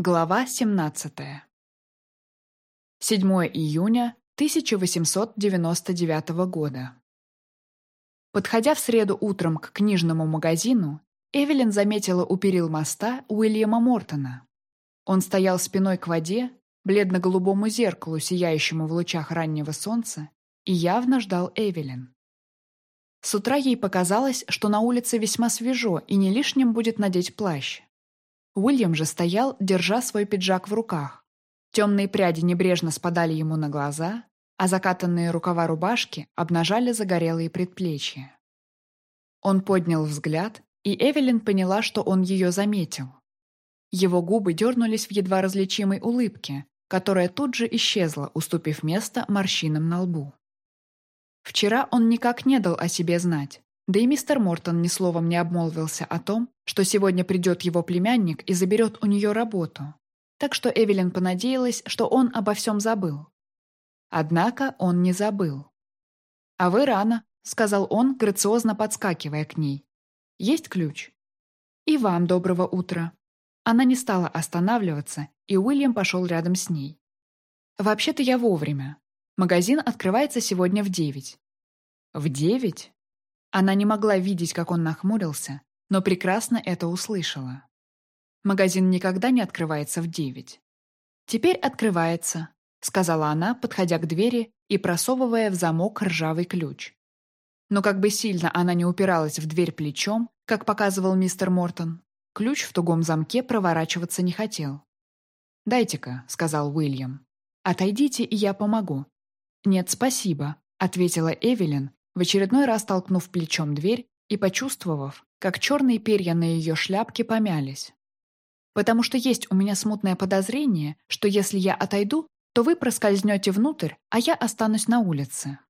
Глава 17. 7 июня 1899 года. Подходя в среду утром к книжному магазину, Эвелин заметила у перил моста Уильяма Мортона. Он стоял спиной к воде, бледно-голубому зеркалу, сияющему в лучах раннего солнца, и явно ждал Эвелин. С утра ей показалось, что на улице весьма свежо и не лишним будет надеть плащ. Уильям же стоял, держа свой пиджак в руках. Темные пряди небрежно спадали ему на глаза, а закатанные рукава рубашки обнажали загорелые предплечья. Он поднял взгляд, и Эвелин поняла, что он ее заметил. Его губы дернулись в едва различимой улыбке, которая тут же исчезла, уступив место морщинам на лбу. Вчера он никак не дал о себе знать, да и мистер Мортон ни словом не обмолвился о том, что сегодня придет его племянник и заберет у нее работу. Так что Эвелин понадеялась, что он обо всем забыл. Однако он не забыл. «А вы рано», — сказал он, грациозно подскакивая к ней. «Есть ключ?» «И вам доброго утра». Она не стала останавливаться, и Уильям пошел рядом с ней. «Вообще-то я вовремя. Магазин открывается сегодня в девять». «В девять?» Она не могла видеть, как он нахмурился, но прекрасно это услышала. Магазин никогда не открывается в девять. «Теперь открывается», — сказала она, подходя к двери и просовывая в замок ржавый ключ. Но как бы сильно она не упиралась в дверь плечом, как показывал мистер Мортон, ключ в тугом замке проворачиваться не хотел. «Дайте-ка», — сказал Уильям. «Отойдите, и я помогу». «Нет, спасибо», — ответила Эвелин, в очередной раз толкнув плечом дверь и почувствовав, как черные перья на ее шляпке помялись. «Потому что есть у меня смутное подозрение, что если я отойду, то вы проскользнете внутрь, а я останусь на улице».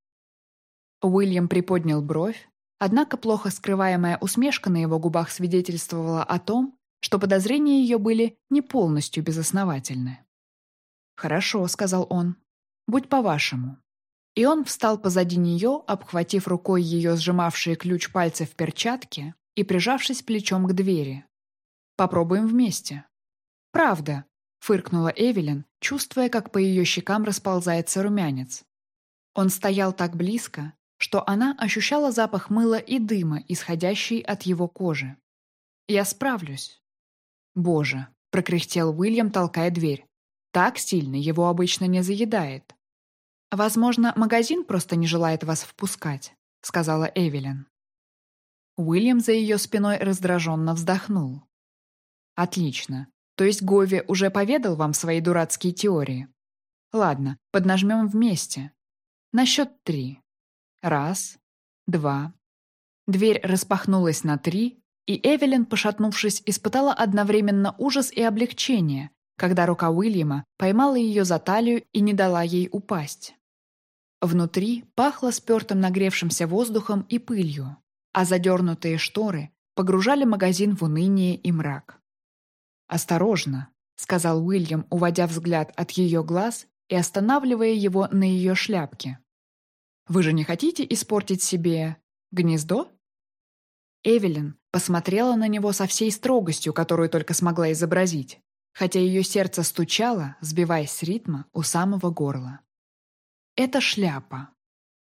Уильям приподнял бровь, однако плохо скрываемая усмешка на его губах свидетельствовала о том, что подозрения ее были не полностью безосновательны. «Хорошо», — сказал он, — «будь по-вашему». И он встал позади нее, обхватив рукой ее сжимавшие ключ пальцы в перчатке и прижавшись плечом к двери. «Попробуем вместе». «Правда», — фыркнула Эвелин, чувствуя, как по ее щекам расползается румянец. Он стоял так близко, что она ощущала запах мыла и дыма, исходящий от его кожи. «Я справлюсь». «Боже», — прокряхтел Уильям, толкая дверь. «Так сильно его обычно не заедает». «Возможно, магазин просто не желает вас впускать», — сказала Эвелин. Уильям за ее спиной раздраженно вздохнул. «Отлично. То есть Гови уже поведал вам свои дурацкие теории? Ладно, поднажмем вместе. На счет три. Раз, два». Дверь распахнулась на три, и Эвелин, пошатнувшись, испытала одновременно ужас и облегчение, когда рука Уильяма поймала ее за талию и не дала ей упасть. Внутри пахло спертым нагревшимся воздухом и пылью, а задернутые шторы погружали магазин в уныние и мрак. «Осторожно», — сказал Уильям, уводя взгляд от ее глаз и останавливая его на ее шляпке. «Вы же не хотите испортить себе гнездо?» Эвелин посмотрела на него со всей строгостью, которую только смогла изобразить, хотя ее сердце стучало, сбиваясь с ритма у самого горла. Это шляпа.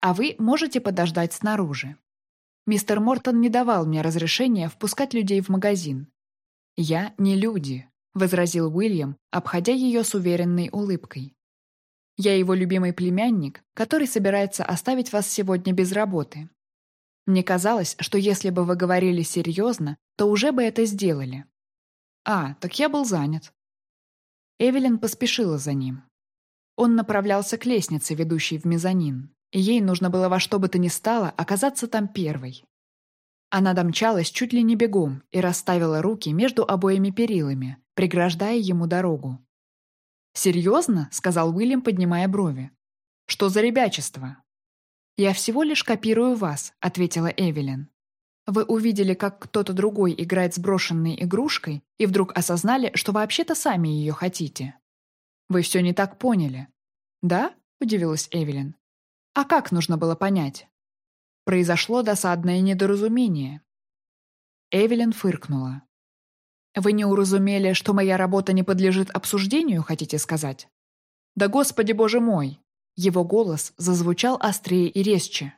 А вы можете подождать снаружи. Мистер Мортон не давал мне разрешения впускать людей в магазин. «Я не люди», — возразил Уильям, обходя ее с уверенной улыбкой. «Я его любимый племянник, который собирается оставить вас сегодня без работы. Мне казалось, что если бы вы говорили серьезно, то уже бы это сделали». «А, так я был занят». Эвелин поспешила за ним. Он направлялся к лестнице, ведущей в мезонин, и ей нужно было во что бы то ни стало оказаться там первой. Она домчалась чуть ли не бегом и расставила руки между обоими перилами, преграждая ему дорогу. «Серьезно?» — сказал Уильям, поднимая брови. «Что за ребячество?» «Я всего лишь копирую вас», — ответила Эвелин. «Вы увидели, как кто-то другой играет с брошенной игрушкой и вдруг осознали, что вообще-то сами ее хотите. Вы все не так поняли». «Да?» — удивилась Эвелин. «А как нужно было понять?» Произошло досадное недоразумение. Эвелин фыркнула. Вы не уразумели, что моя работа не подлежит обсуждению, хотите сказать? Да господи боже мой! Его голос зазвучал острее и резче.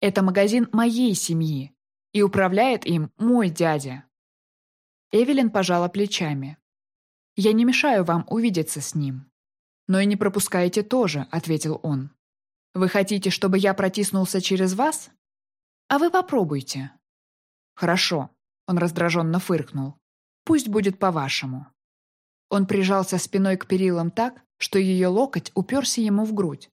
Это магазин моей семьи, и управляет им мой дядя. Эвелин пожала плечами. «Я не мешаю вам увидеться с ним». «Но и не пропускаете тоже», — ответил он. «Вы хотите, чтобы я протиснулся через вас? А вы попробуйте». «Хорошо», — он раздраженно фыркнул. «Пусть будет по-вашему». Он прижался спиной к перилам так, что ее локоть уперся ему в грудь.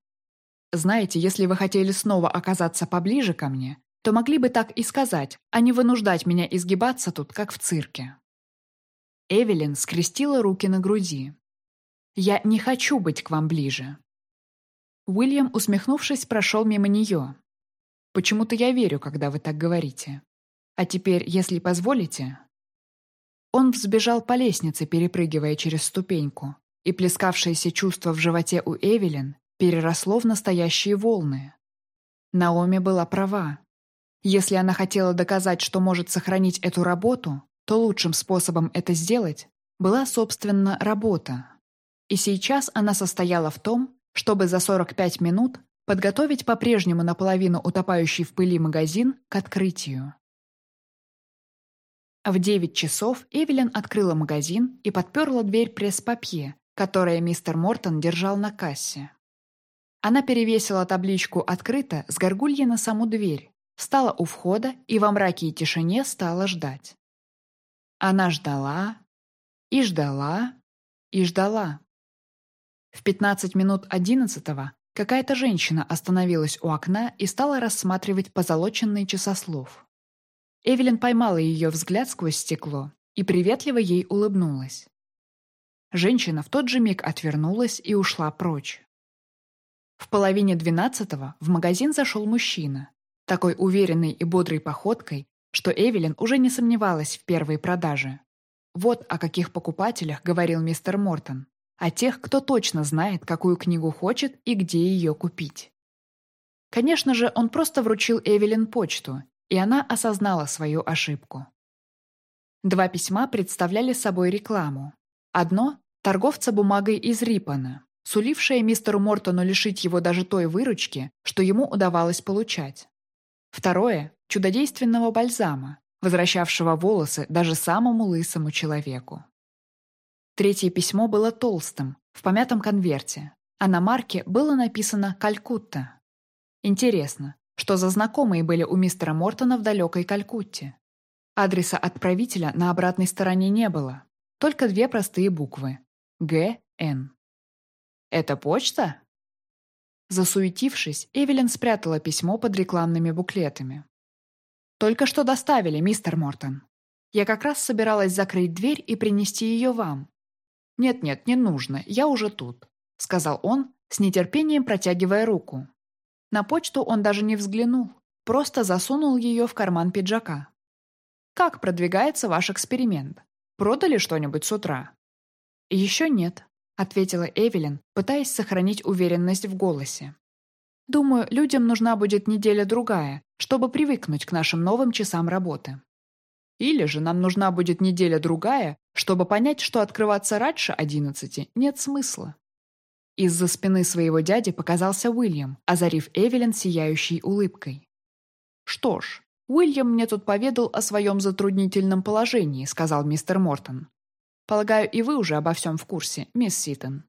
«Знаете, если вы хотели снова оказаться поближе ко мне, то могли бы так и сказать, а не вынуждать меня изгибаться тут, как в цирке». Эвелин скрестила руки на груди. «Я не хочу быть к вам ближе». Уильям, усмехнувшись, прошел мимо нее. «Почему-то я верю, когда вы так говорите. А теперь, если позволите...» Он взбежал по лестнице, перепрыгивая через ступеньку, и плескавшееся чувство в животе у Эвелин переросло в настоящие волны. Наоми была права. Если она хотела доказать, что может сохранить эту работу, то лучшим способом это сделать была, собственно, работа. И сейчас она состояла в том, чтобы за 45 минут подготовить по-прежнему наполовину утопающий в пыли магазин к открытию. В 9 часов Эвелин открыла магазин и подперла дверь пресс-папье, которое мистер Мортон держал на кассе. Она перевесила табличку «Открыто» с горгульей на саму дверь, встала у входа и во мраке и тишине стала ждать. Она ждала и ждала и ждала. В 15 минут одиннадцатого какая-то женщина остановилась у окна и стала рассматривать позолоченный часослов. Эвелин поймала ее взгляд сквозь стекло и приветливо ей улыбнулась. Женщина в тот же миг отвернулась и ушла прочь. В половине двенадцатого в магазин зашел мужчина, такой уверенной и бодрой походкой, что Эвелин уже не сомневалась в первой продаже. Вот о каких покупателях говорил мистер Мортон. О тех, кто точно знает, какую книгу хочет и где ее купить. Конечно же, он просто вручил Эвелин почту, и она осознала свою ошибку. Два письма представляли собой рекламу. Одно – торговца бумагой из Рипана, сулившее мистеру Мортону лишить его даже той выручки, что ему удавалось получать. Второе – чудодейственного бальзама, возвращавшего волосы даже самому лысому человеку. Третье письмо было толстым, в помятом конверте, а на марке было написано «Калькутта». Интересно, что за знакомые были у мистера Мортона в далекой Калькутте? Адреса отправителя на обратной стороне не было, только две простые буквы – Г.Н. «Это почта?» Засуетившись, Эвелин спрятала письмо под рекламными буклетами. «Только что доставили, мистер Мортон. Я как раз собиралась закрыть дверь и принести ее вам». «Нет-нет, не нужно, я уже тут», — сказал он, с нетерпением протягивая руку. На почту он даже не взглянул, просто засунул ее в карман пиджака. «Как продвигается ваш эксперимент? Продали что-нибудь с утра?» «Еще нет», ответила Эвелин, пытаясь сохранить уверенность в голосе. «Думаю, людям нужна будет неделя-другая, чтобы привыкнуть к нашим новым часам работы. Или же нам нужна будет неделя-другая, чтобы понять, что открываться раньше одиннадцати нет смысла». Из-за спины своего дяди показался Уильям, озарив Эвелин сияющей улыбкой. «Что ж, Уильям мне тут поведал о своем затруднительном положении», — сказал мистер Мортон. Полагаю, и вы уже обо всем в курсе, мисс Ситон».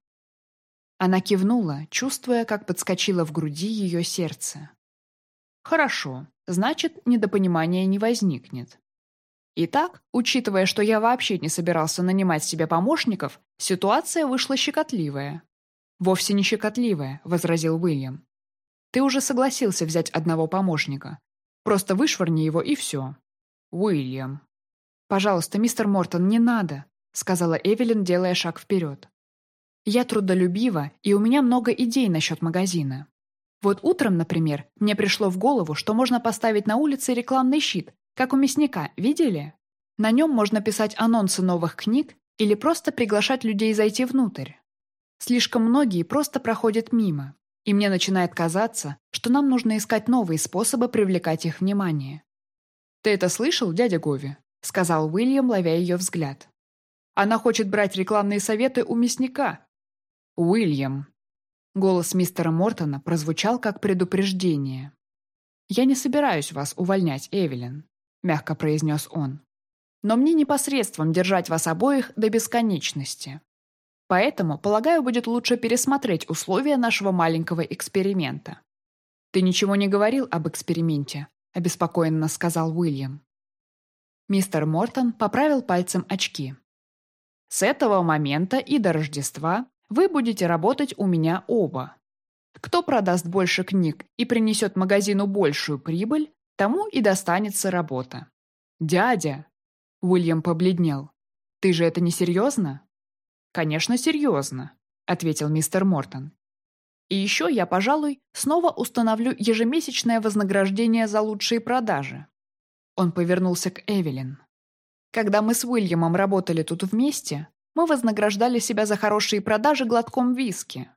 Она кивнула, чувствуя, как подскочило в груди ее сердце. «Хорошо, значит, недопонимания не возникнет. Итак, учитывая, что я вообще не собирался нанимать себе помощников, ситуация вышла щекотливая». «Вовсе не щекотливая», — возразил Уильям. «Ты уже согласился взять одного помощника. Просто вышвырни его и все». «Уильям». «Пожалуйста, мистер Мортон, не надо. — сказала Эвелин, делая шаг вперед. «Я трудолюбива, и у меня много идей насчет магазина. Вот утром, например, мне пришло в голову, что можно поставить на улице рекламный щит, как у мясника, видели? На нем можно писать анонсы новых книг или просто приглашать людей зайти внутрь. Слишком многие просто проходят мимо, и мне начинает казаться, что нам нужно искать новые способы привлекать их внимание. «Ты это слышал, дядя Гови?» — сказал Уильям, ловя ее взгляд. Она хочет брать рекламные советы у мясника. Уильям. Голос мистера Мортона прозвучал как предупреждение. «Я не собираюсь вас увольнять, Эвелин», — мягко произнес он. «Но мне непосредством держать вас обоих до бесконечности. Поэтому, полагаю, будет лучше пересмотреть условия нашего маленького эксперимента». «Ты ничего не говорил об эксперименте», — обеспокоенно сказал Уильям. Мистер Мортон поправил пальцем очки. С этого момента и до Рождества вы будете работать у меня оба. Кто продаст больше книг и принесет магазину большую прибыль, тому и достанется работа. Дядя, Уильям побледнел. Ты же это не серьезно? Конечно, серьезно, ответил мистер Мортон. И еще я, пожалуй, снова установлю ежемесячное вознаграждение за лучшие продажи. Он повернулся к Эвелин. Когда мы с Уильямом работали тут вместе, мы вознаграждали себя за хорошие продажи глотком виски.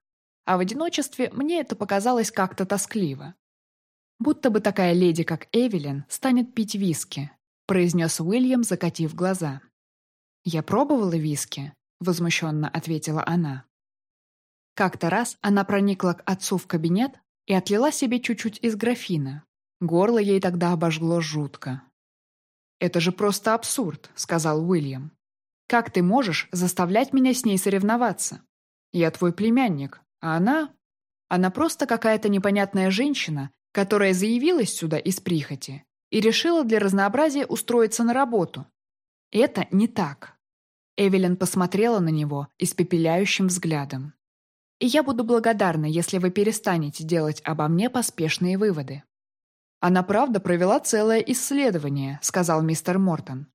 А в одиночестве мне это показалось как-то тоскливо. «Будто бы такая леди, как Эвелин, станет пить виски», произнес Уильям, закатив глаза. «Я пробовала виски», — возмущенно ответила она. Как-то раз она проникла к отцу в кабинет и отлила себе чуть-чуть из графина. Горло ей тогда обожгло жутко. «Это же просто абсурд», — сказал Уильям. «Как ты можешь заставлять меня с ней соревноваться? Я твой племянник, а она... Она просто какая-то непонятная женщина, которая заявилась сюда из прихоти и решила для разнообразия устроиться на работу. Это не так». Эвелин посмотрела на него испепеляющим взглядом. «И я буду благодарна, если вы перестанете делать обо мне поспешные выводы. «Она правда провела целое исследование», — сказал мистер Мортон.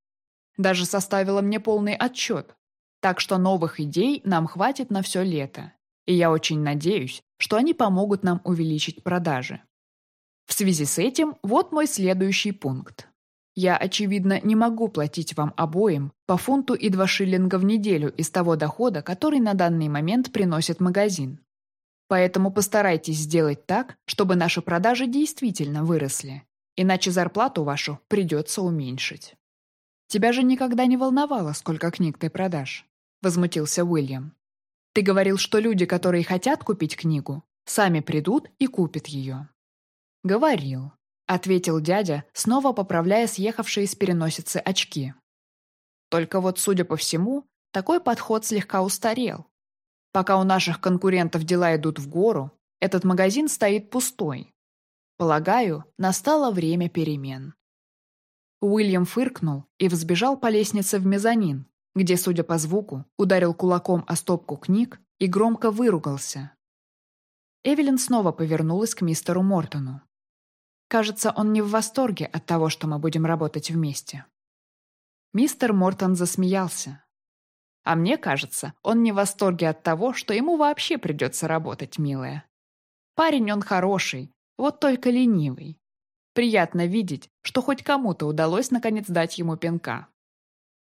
«Даже составила мне полный отчет. Так что новых идей нам хватит на все лето. И я очень надеюсь, что они помогут нам увеличить продажи. В связи с этим вот мой следующий пункт. Я, очевидно, не могу платить вам обоим по фунту и два шиллинга в неделю из того дохода, который на данный момент приносит магазин. Поэтому постарайтесь сделать так, чтобы наши продажи действительно выросли. Иначе зарплату вашу придется уменьшить. «Тебя же никогда не волновало, сколько книг ты продашь», — возмутился Уильям. «Ты говорил, что люди, которые хотят купить книгу, сами придут и купят ее». «Говорил», — ответил дядя, снова поправляя съехавшие с переносицы очки. «Только вот, судя по всему, такой подход слегка устарел. Пока у наших конкурентов дела идут в гору, этот магазин стоит пустой. Полагаю, настало время перемен. Уильям фыркнул и взбежал по лестнице в мезонин, где, судя по звуку, ударил кулаком о стопку книг и громко выругался. Эвелин снова повернулась к мистеру Мортону. Кажется, он не в восторге от того, что мы будем работать вместе. Мистер Мортон засмеялся. А мне кажется, он не в восторге от того, что ему вообще придется работать, милая. Парень он хороший, вот только ленивый. Приятно видеть, что хоть кому-то удалось наконец дать ему пинка.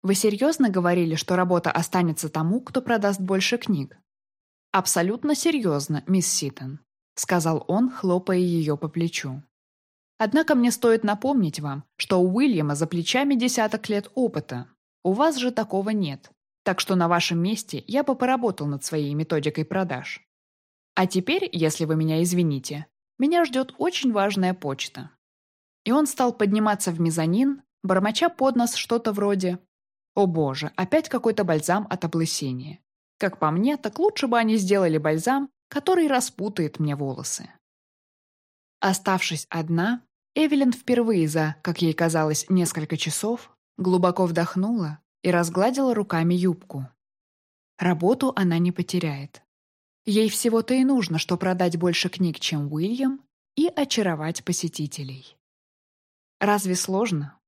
Вы серьезно говорили, что работа останется тому, кто продаст больше книг? Абсолютно серьезно, мисс Ситон, сказал он, хлопая ее по плечу. Однако мне стоит напомнить вам, что у Уильяма за плечами десяток лет опыта. У вас же такого нет. Так что на вашем месте я бы поработал над своей методикой продаж. А теперь, если вы меня извините, меня ждет очень важная почта. И он стал подниматься в мезонин, бормоча под нос что-то вроде «О боже, опять какой-то бальзам от облысения. Как по мне, так лучше бы они сделали бальзам, который распутает мне волосы». Оставшись одна, Эвелин впервые за, как ей казалось, несколько часов глубоко вдохнула и разгладила руками юбку. Работу она не потеряет. Ей всего-то и нужно, что продать больше книг, чем Уильям, и очаровать посетителей. Разве сложно?